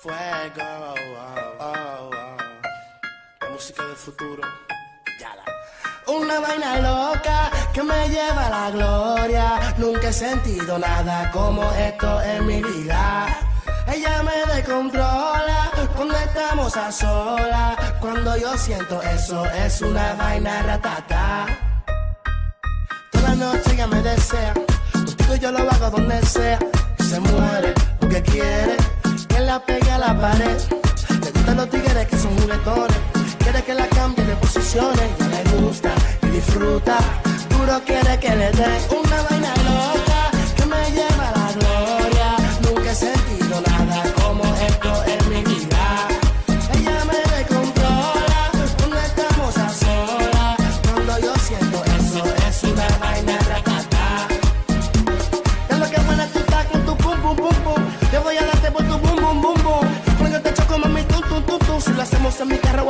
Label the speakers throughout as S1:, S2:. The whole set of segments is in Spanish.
S1: Fuego, oh, oh, oh. la música del futuro. Ya la. Una vaina loca que me lleva a la gloria. Nunca he sentido nada como esto en mi vida. Ella me descontrola cuando estamos a solas. Cuando yo siento eso, es una vaina ratata. Toda la noche ella me desea. Contigo yo lo hago donde sea. Se muere quiere que la pegue a la pared. Le los tigres que son juguetones. Quiere que la cambie de posiciones. Ya le gusta y disfruta. Duro quiere que le dé una vaina loca que me lleva a la gloria. Nunca he sentido nada como esto en mi vida. Ella me descontrola cuando estamos a solas. Cuando yo siento eso, es una vaina ratata.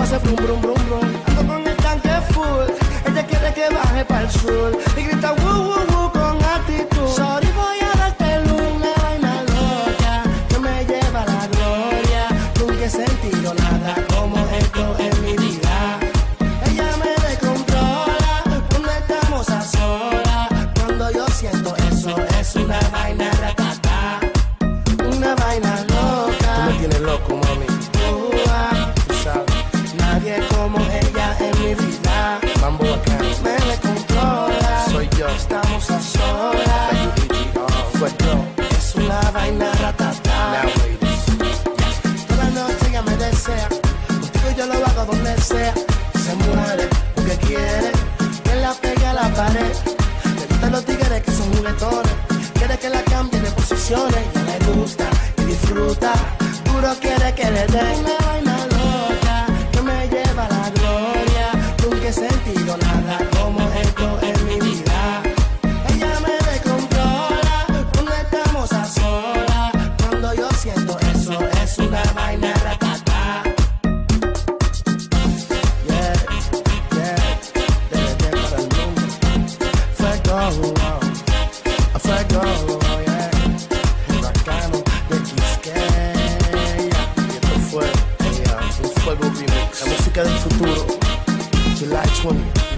S1: Hacer brum brum brum brum. Ando con el tanque full. Ella quiere que baje para el sur y grita woo woo woo con actitud. Sorry voy a darte una vaina loca que me lleva a la gloria. Nunca he sentido nada Nadie como ella en mi vida. Mambo acá. Me descontrola. Soy yo. Estamos a solas. Fue yo. Es una vaina ratata. Toda la noche ella me desea. Contigo yo lo hago donde sea. Se muere porque quiere que la pegue a la pared. Le gustan los tigres que son juguetones. Quiere que la cambie de posiciones. Ya le gusta y disfruta. Duro quiere que le dé Eso, es una vaina ratata. Yeah, yeah, para el mundo. Fuego, oh, fuego, oh, yeah. Bacano de Quisqueya. Y esto fue eh, un fuego remix. La música del futuro. July 20.